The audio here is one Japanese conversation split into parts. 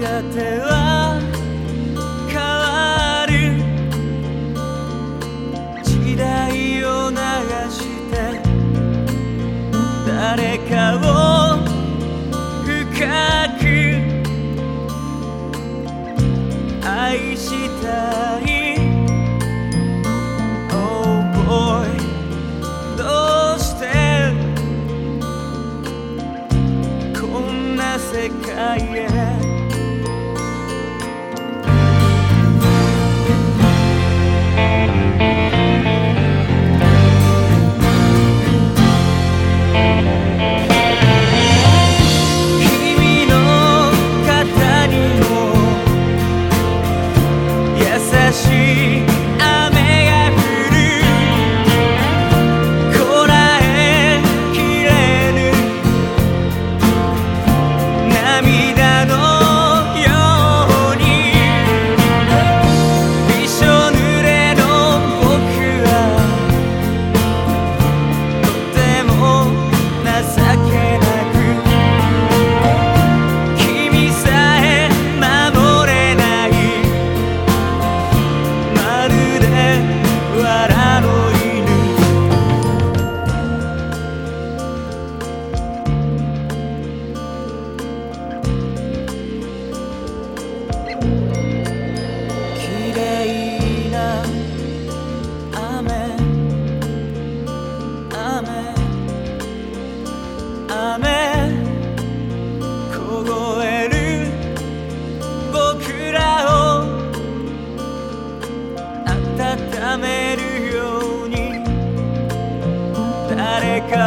がては変わる。時代を流して誰かを深く愛したい。世界へ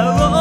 ろう